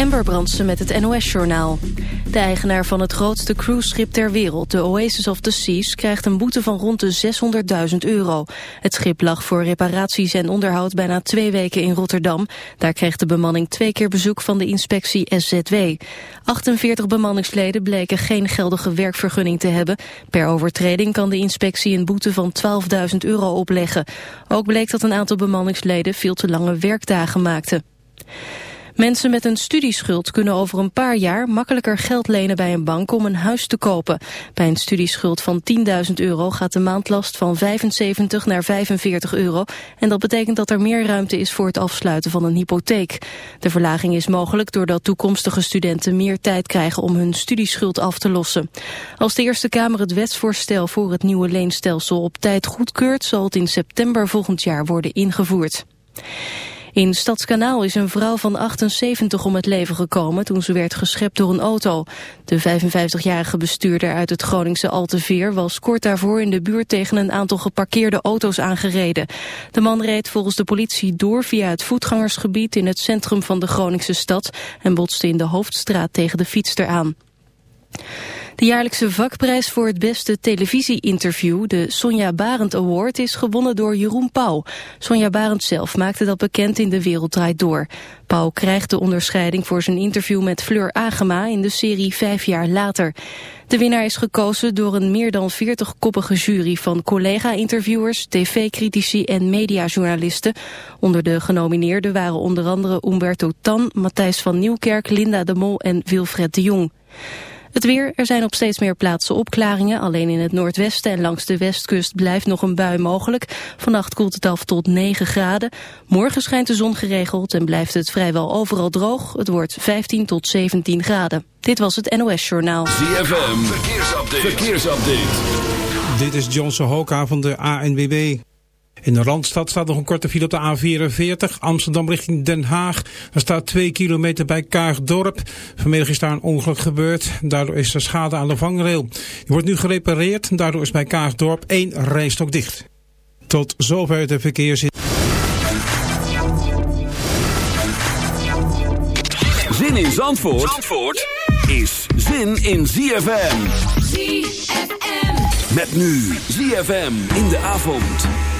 Amber Brandsen met het NOS-journaal. De eigenaar van het grootste cruiseschip ter wereld, de Oasis of the Seas... krijgt een boete van rond de 600.000 euro. Het schip lag voor reparaties en onderhoud bijna twee weken in Rotterdam. Daar kreeg de bemanning twee keer bezoek van de inspectie SZW. 48 bemanningsleden bleken geen geldige werkvergunning te hebben. Per overtreding kan de inspectie een boete van 12.000 euro opleggen. Ook bleek dat een aantal bemanningsleden veel te lange werkdagen maakten. Mensen met een studieschuld kunnen over een paar jaar makkelijker geld lenen bij een bank om een huis te kopen. Bij een studieschuld van 10.000 euro gaat de maandlast van 75 naar 45 euro. En dat betekent dat er meer ruimte is voor het afsluiten van een hypotheek. De verlaging is mogelijk doordat toekomstige studenten meer tijd krijgen om hun studieschuld af te lossen. Als de Eerste Kamer het wetsvoorstel voor het nieuwe leenstelsel op tijd goedkeurt, zal het in september volgend jaar worden ingevoerd. In Stadskanaal is een vrouw van 78 om het leven gekomen toen ze werd geschept door een auto. De 55-jarige bestuurder uit het Groningse Alteveer was kort daarvoor in de buurt tegen een aantal geparkeerde auto's aangereden. De man reed volgens de politie door via het voetgangersgebied in het centrum van de Groningse stad en botste in de hoofdstraat tegen de fietster aan. De jaarlijkse vakprijs voor het beste televisie-interview, de Sonja Barend Award, is gewonnen door Jeroen Pauw. Sonja Barend zelf maakte dat bekend in De Wereld Draait Door. Pauw krijgt de onderscheiding voor zijn interview met Fleur Agema in de serie Vijf jaar later. De winnaar is gekozen door een meer dan 40-koppige jury van collega-interviewers, tv-critici en mediajournalisten. Onder de genomineerden waren onder andere Umberto Tan, Matthijs van Nieuwkerk, Linda de Mol en Wilfred de Jong. Het weer, er zijn op steeds meer plaatsen opklaringen. Alleen in het noordwesten en langs de westkust blijft nog een bui mogelijk. Vannacht koelt het af tot 9 graden. Morgen schijnt de zon geregeld en blijft het vrijwel overal droog. Het wordt 15 tot 17 graden. Dit was het NOS Journaal. ZFM, verkeersupdate. verkeersupdate. Dit is Johnson Hoka van de ANWB. In de Randstad staat nog een korte file op de A44, Amsterdam richting Den Haag. Er staat 2 kilometer bij Kaagdorp. Vanmiddag is daar een ongeluk gebeurd. Daardoor is er schade aan de vangrail. Die wordt nu gerepareerd. Daardoor is bij Kaagdorp één rijstok dicht. Tot zover de verkeersin. Zin in Zandvoort, Zandvoort is zin in ZFM. ZFM. Met nu ZFM in de avond.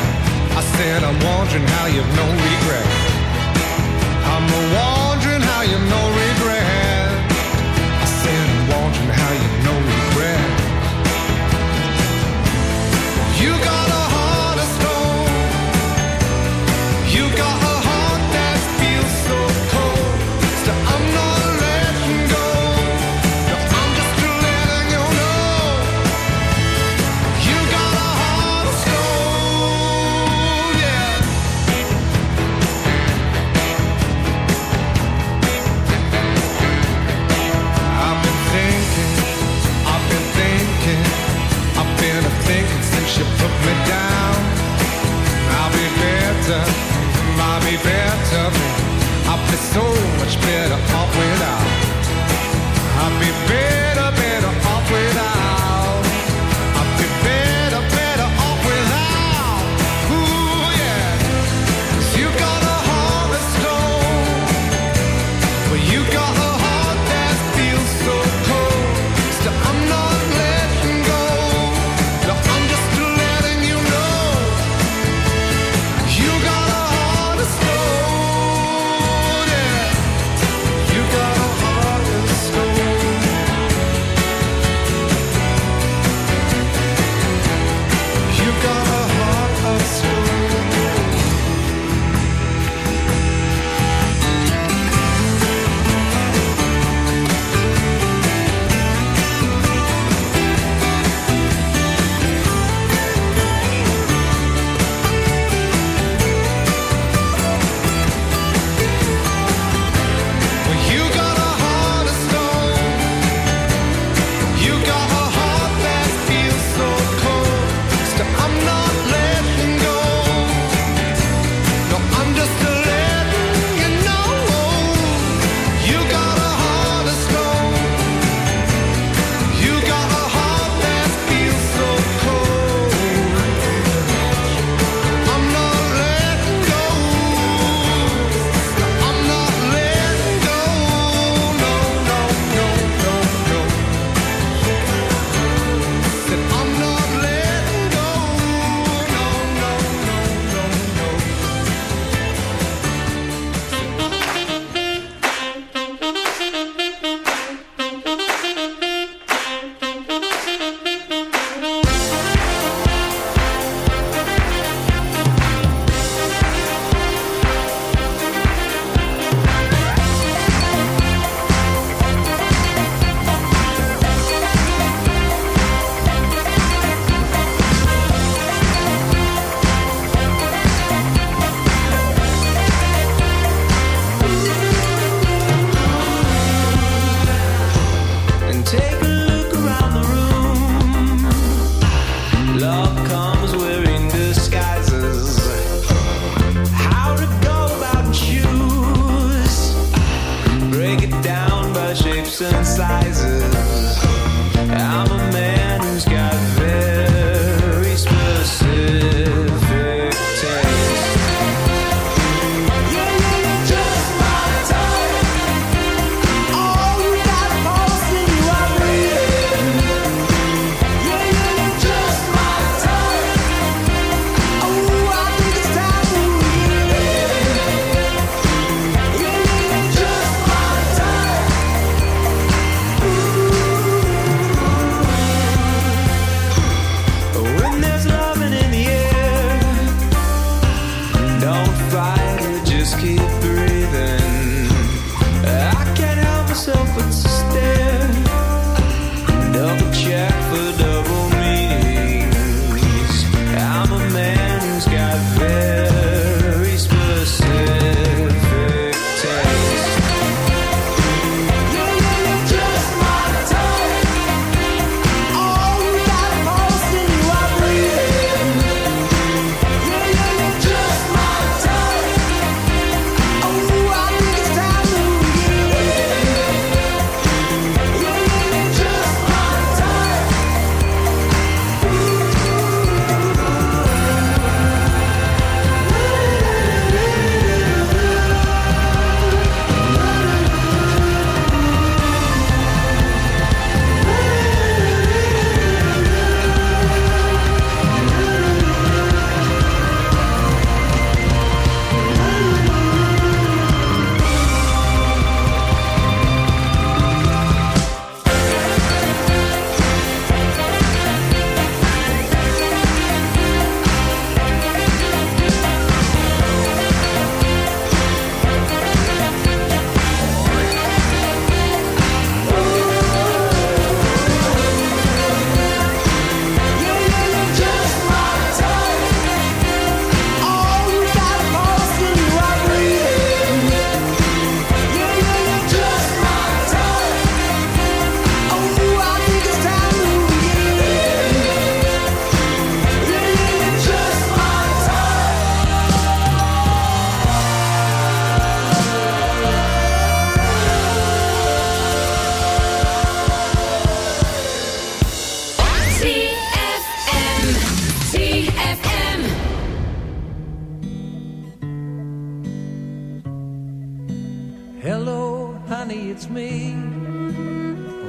I said I'm wondering how you've no regret. I'm wondering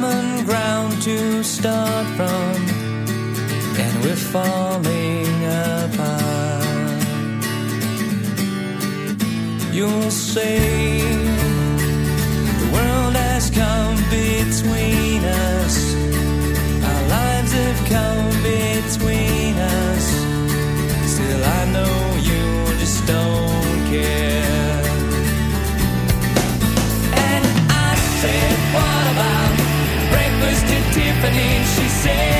common ground to start from, and we're falling apart. You'll say the world has come between. say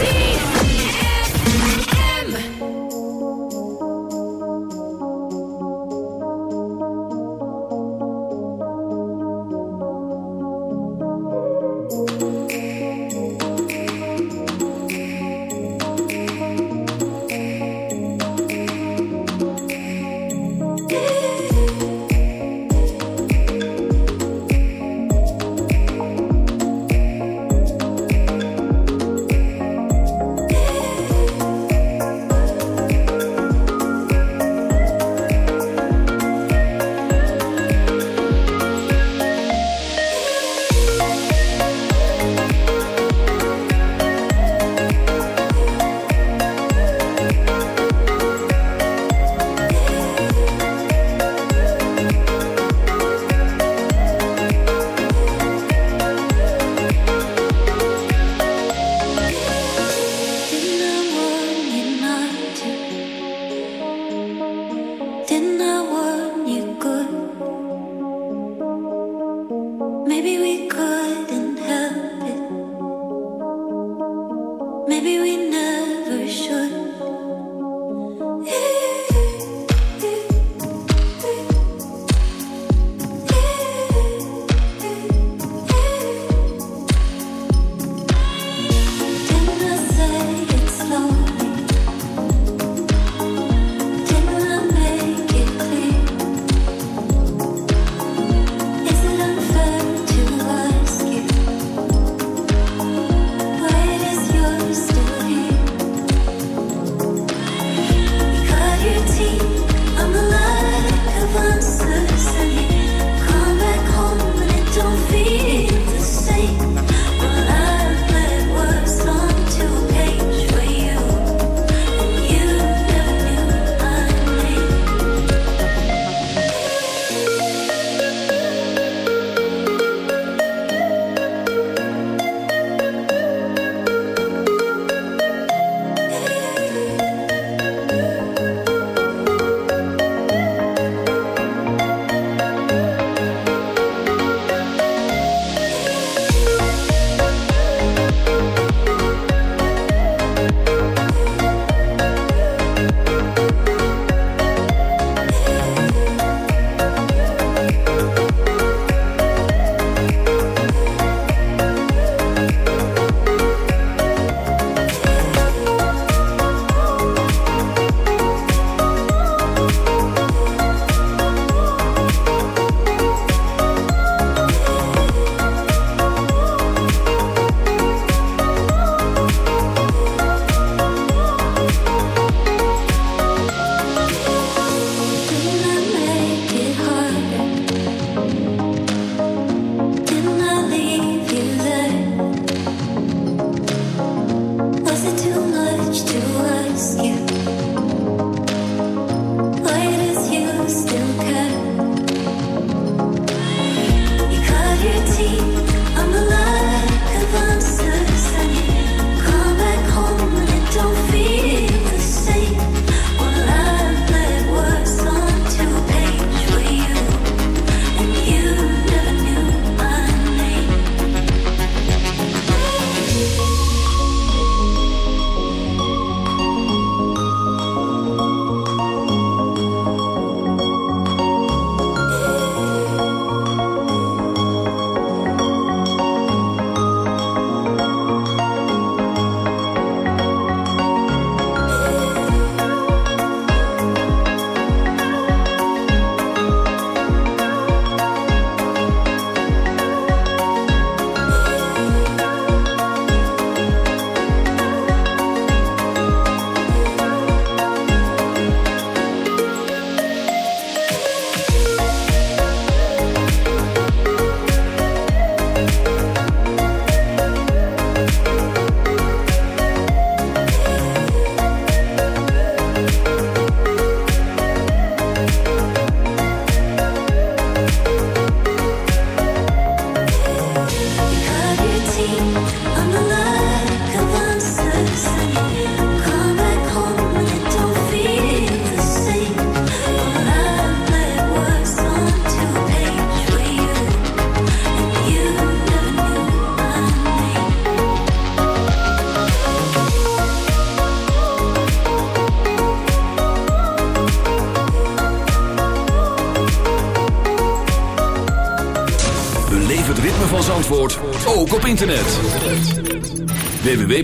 see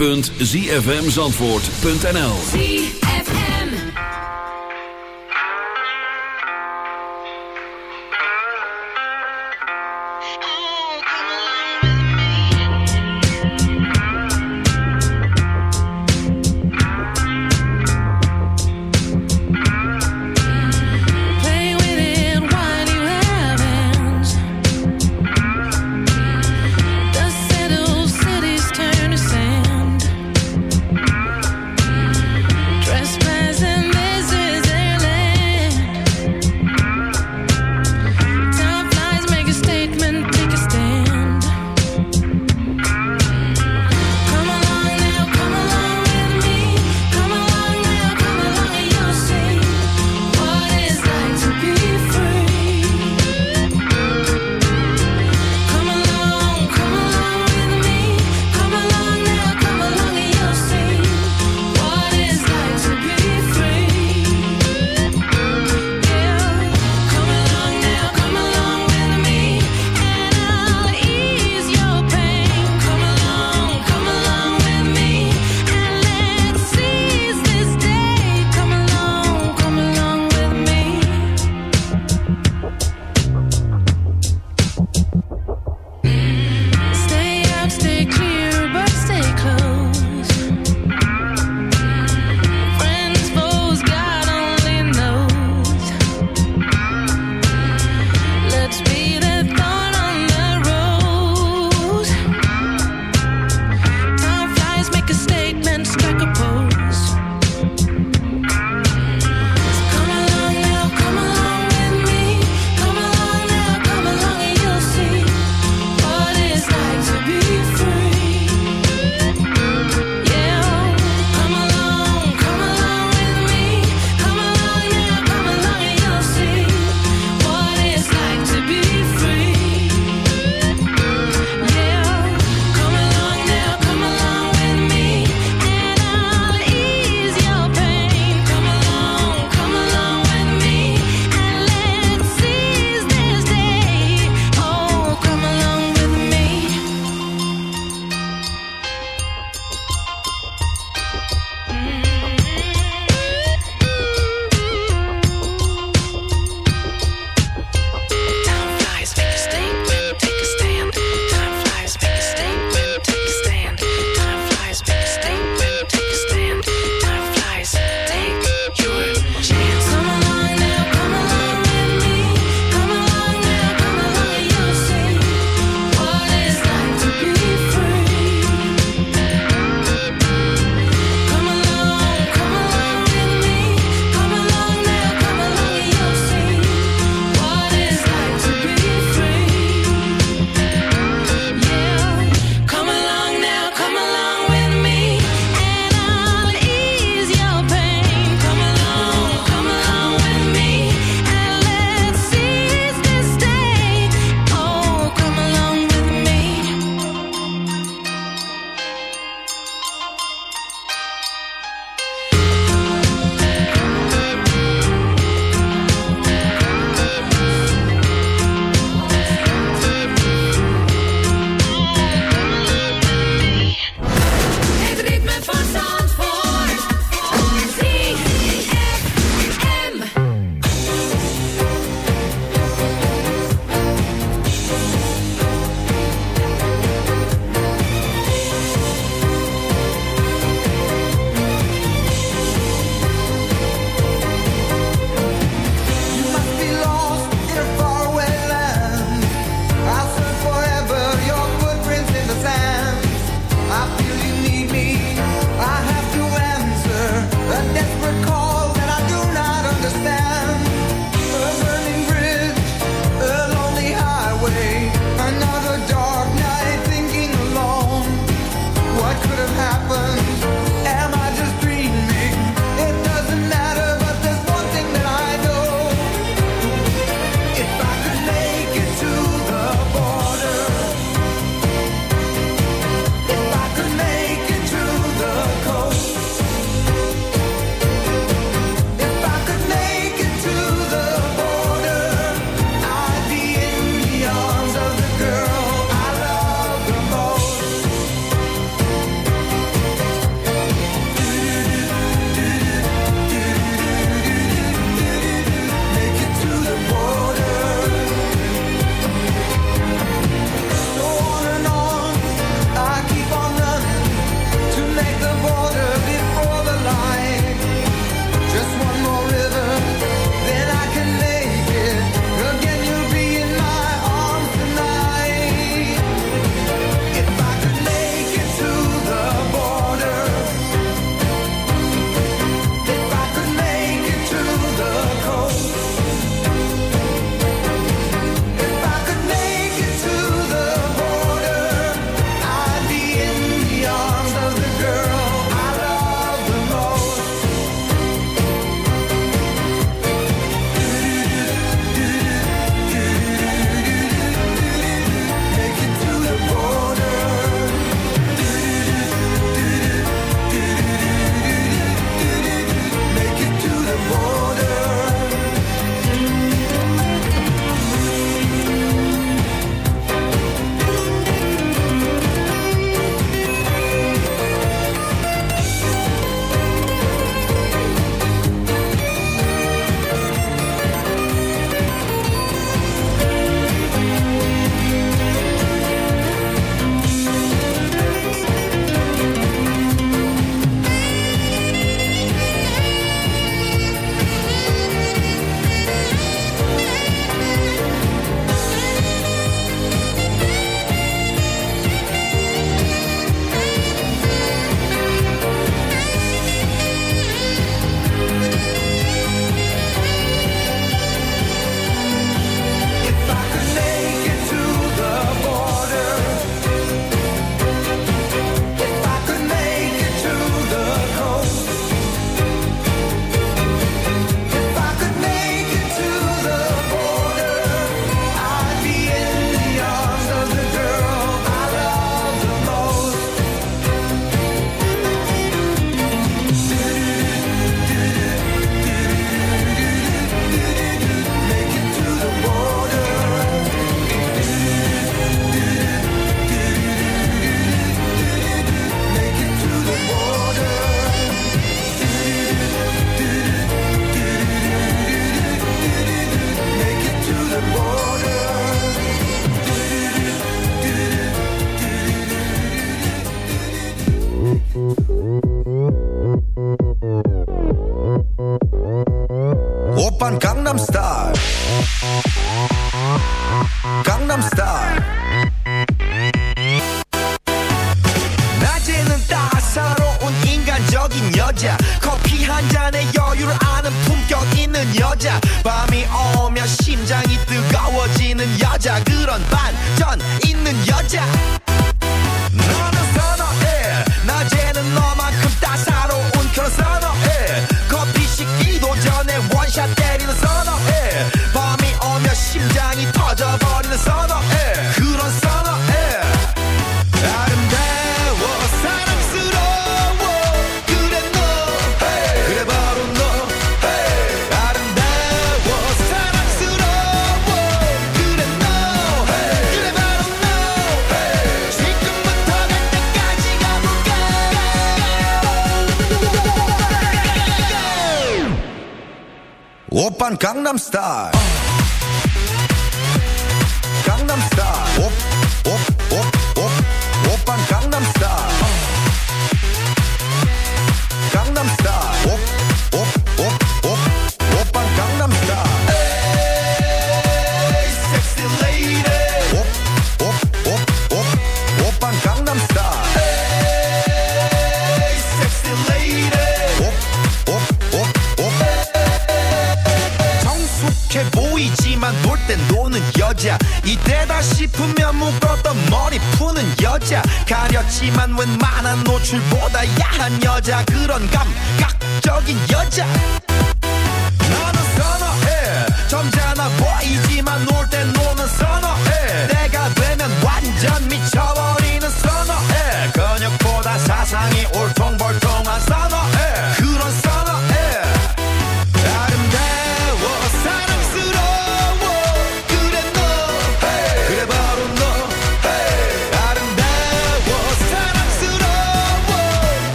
www.zfmzandvoort.nl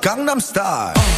강남스타일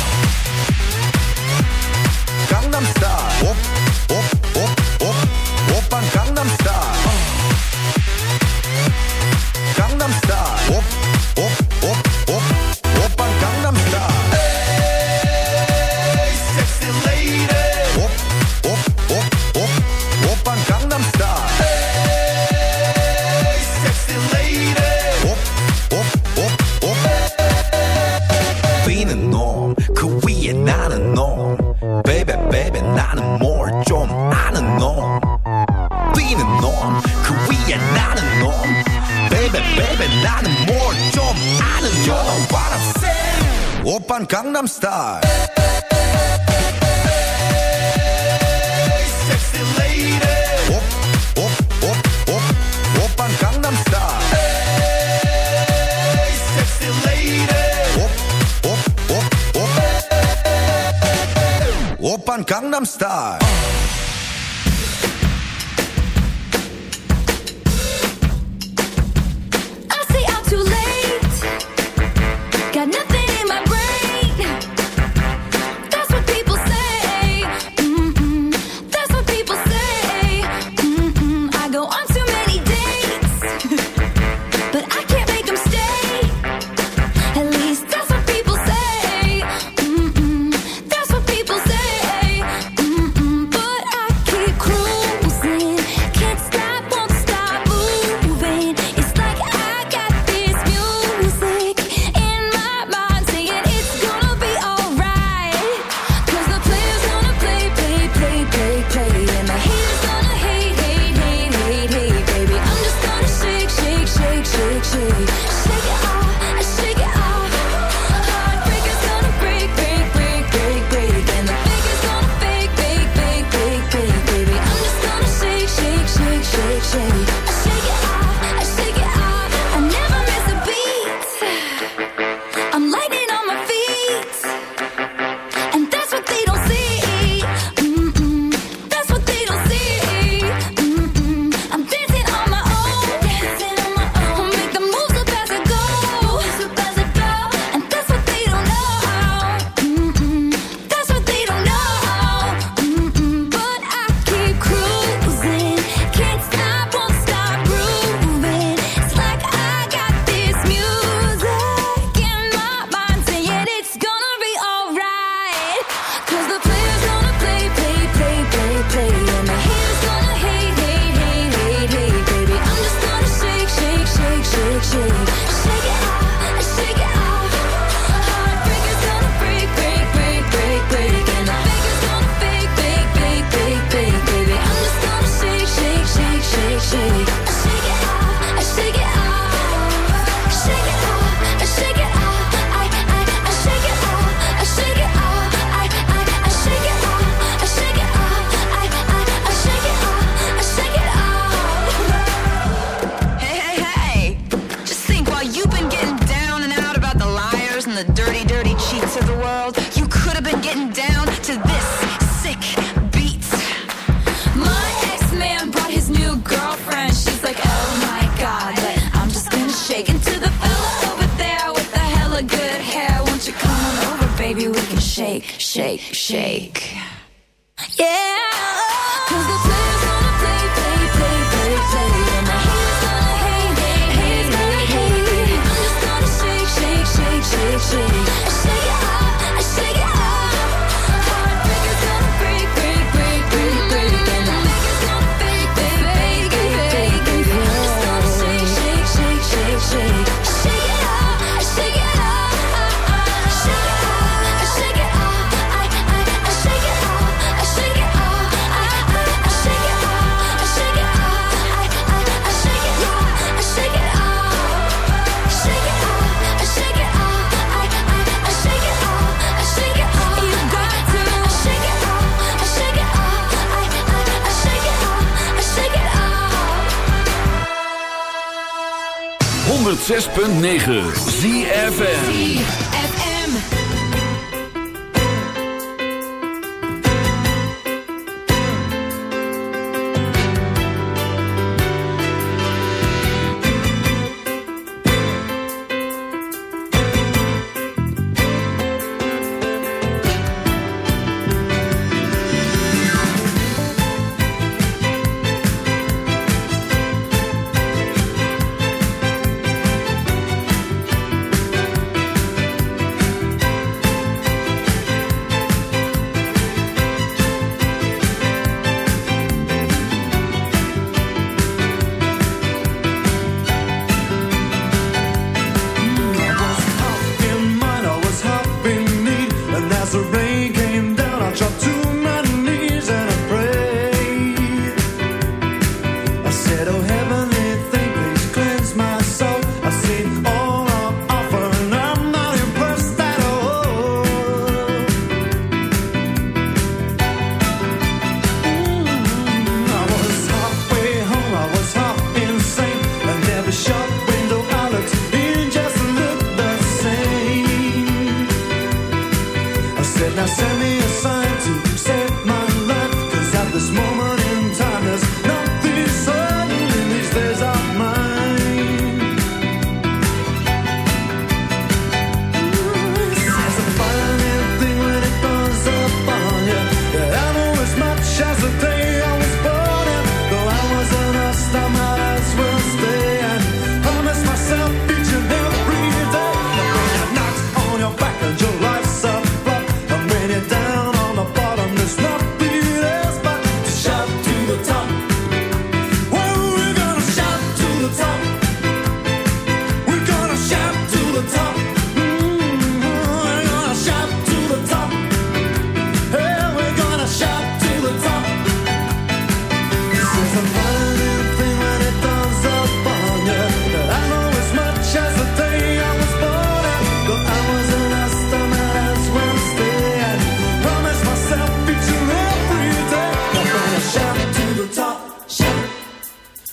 106.9 ZFN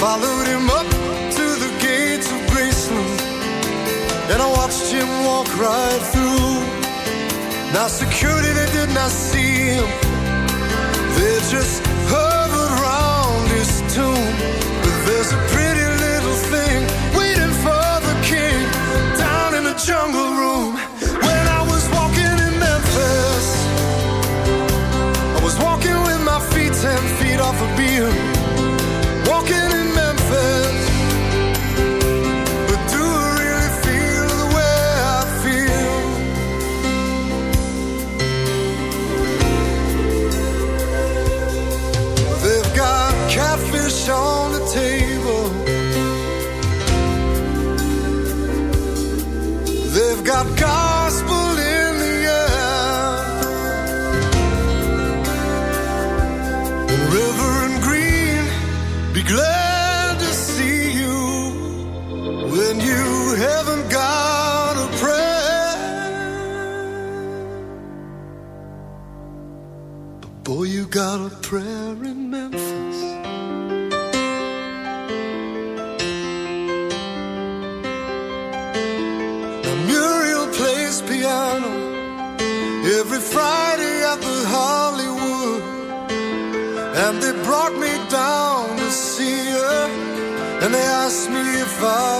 Followed him up to the gates of Graceland. and I watched him walk right through. Now security, they did not see him. They just fall